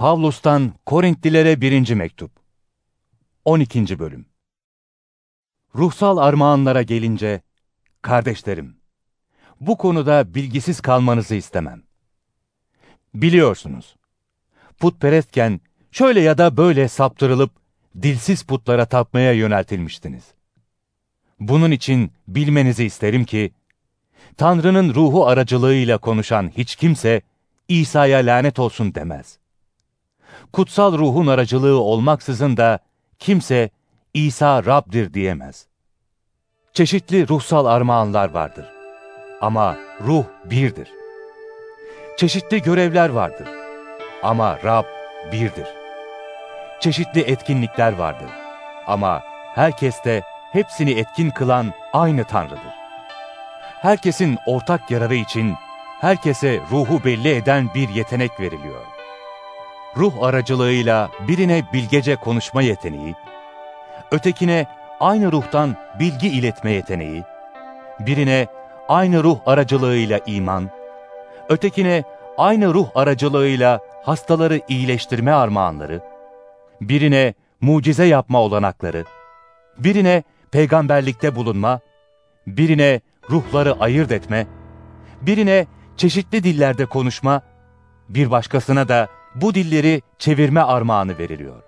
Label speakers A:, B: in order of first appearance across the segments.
A: Pavlus'tan Korintlilere 1. Mektup 12. Bölüm Ruhsal armağanlara gelince, kardeşlerim, bu konuda bilgisiz kalmanızı istemem. Biliyorsunuz, putperestken şöyle ya da böyle saptırılıp dilsiz putlara tapmaya yöneltilmiştiniz. Bunun için bilmenizi isterim ki, Tanrı'nın ruhu aracılığıyla konuşan hiç kimse, İsa'ya lanet olsun demez. Kutsal ruhun aracılığı olmaksızın da kimse İsa Rab'dir diyemez. Çeşitli ruhsal armağanlar vardır. Ama ruh birdir. Çeşitli görevler vardır. Ama Rab birdir. Çeşitli etkinlikler vardır. Ama herkeste hepsini etkin kılan aynı Tanrı'dır. Herkesin ortak yararı için herkese ruhu belli eden bir yetenek veriliyor. Ruh aracılığıyla birine bilgece konuşma yeteneği, ötekine aynı ruhtan bilgi iletme yeteneği, birine aynı ruh aracılığıyla iman, ötekine aynı ruh aracılığıyla hastaları iyileştirme armağanları, birine mucize yapma olanakları, birine peygamberlikte bulunma, birine ruhları ayırt etme, birine çeşitli dillerde konuşma, bir başkasına da bu dilleri çevirme armağanı veriliyor.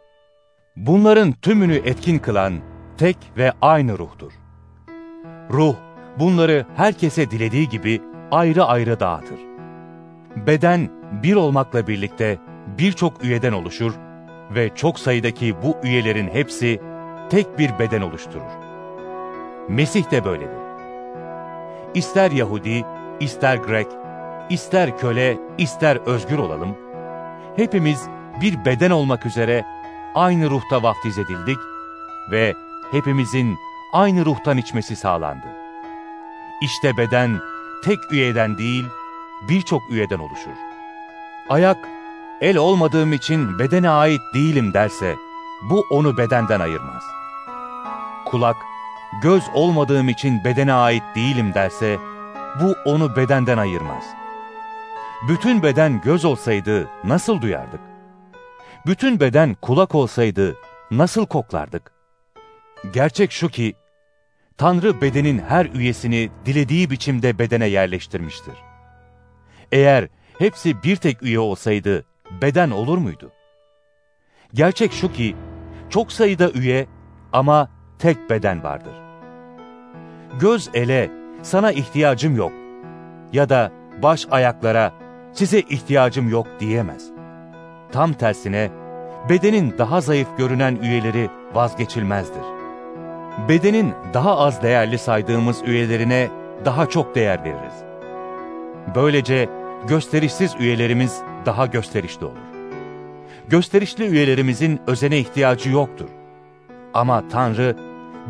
A: Bunların tümünü etkin kılan tek ve aynı ruhtur. Ruh, bunları herkese dilediği gibi ayrı ayrı dağıtır. Beden bir olmakla birlikte birçok üyeden oluşur ve çok sayıdaki bu üyelerin hepsi tek bir beden oluşturur. Mesih de böyledir. İster Yahudi, ister Grek, ister köle, ister özgür olalım, hepimiz bir beden olmak üzere aynı ruhta vaftiz edildik ve hepimizin aynı ruhtan içmesi sağlandı. İşte beden tek üyeden değil, birçok üyeden oluşur. Ayak, el olmadığım için bedene ait değilim derse, bu onu bedenden ayırmaz. Kulak, göz olmadığım için bedene ait değilim derse, bu onu bedenden ayırmaz. Bütün beden göz olsaydı nasıl duyardık? Bütün beden kulak olsaydı nasıl koklardık? Gerçek şu ki, Tanrı bedenin her üyesini dilediği biçimde bedene yerleştirmiştir. Eğer hepsi bir tek üye olsaydı beden olur muydu? Gerçek şu ki, çok sayıda üye ama tek beden vardır. Göz ele, sana ihtiyacım yok ya da baş ayaklara, size ihtiyacım yok diyemez. Tam tersine, bedenin daha zayıf görünen üyeleri vazgeçilmezdir. Bedenin daha az değerli saydığımız üyelerine daha çok değer veririz. Böylece gösterişsiz üyelerimiz daha gösterişli olur. Gösterişli üyelerimizin özene ihtiyacı yoktur. Ama Tanrı,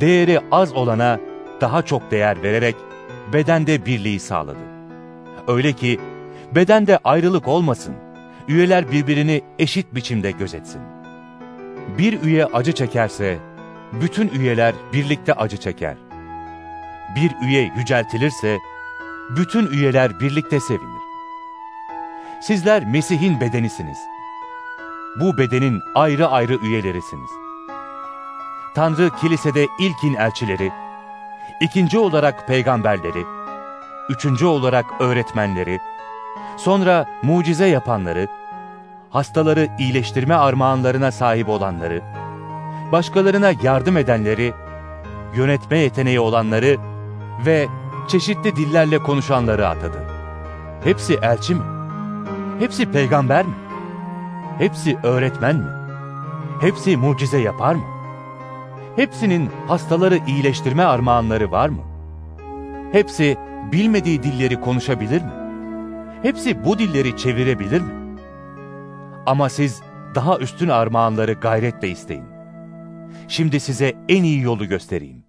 A: değeri az olana daha çok değer vererek bedende birliği sağladı. Öyle ki bedende ayrılık olmasın, üyeler birbirini eşit biçimde gözetsin. Bir üye acı çekerse, bütün üyeler birlikte acı çeker. Bir üye yüceltilirse, bütün üyeler birlikte sevinir. Sizler Mesih'in bedenisiniz. Bu bedenin ayrı ayrı üyelerisiniz. Tanrı kilisede ilkin elçileri, ikinci olarak peygamberleri, üçüncü olarak öğretmenleri, sonra mucize yapanları, hastaları iyileştirme armağanlarına sahip olanları, başkalarına yardım edenleri, yönetme yeteneği olanları ve çeşitli dillerle konuşanları atadı. Hepsi elçi mi? Hepsi peygamber mi? Hepsi öğretmen mi? Hepsi mucize yapar mı? Hepsinin hastaları iyileştirme armağanları var mı? Hepsi bilmediği dilleri konuşabilir mi? Hepsi bu dilleri çevirebilir mi? Ama siz daha üstün armağanları gayretle isteyin. Şimdi size en iyi yolu göstereyim.